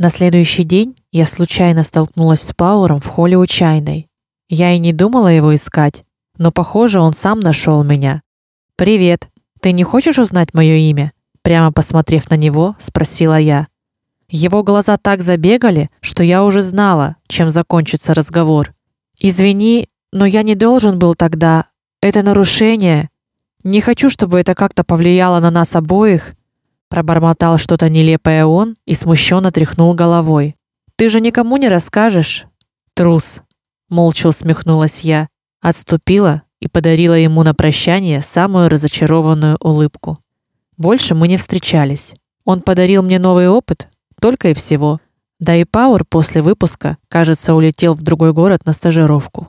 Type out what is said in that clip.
На следующий день я случайно столкнулась с Пауэром в холле у чайной. Я и не думала его искать, но, похоже, он сам нашел меня. Привет. Ты не хочешь узнать мое имя? Прямо посмотрев на него, спросила я. Его глаза так забегали, что я уже знала, чем закончится разговор. Извини, но я не должен был тогда. Это нарушение. Не хочу, чтобы это как-то повлияло на нас обоих. Пробормотал что-то нелепое он и смущенно тряхнул головой. Ты же никому не расскажешь, трус. Молча усмехнулась я, отступила и подарила ему на прощание самую разочарованную улыбку. Больше мы не встречались. Он подарил мне новый опыт, только и всего. Да и Пауэр после выпуска, кажется, улетел в другой город на стажировку.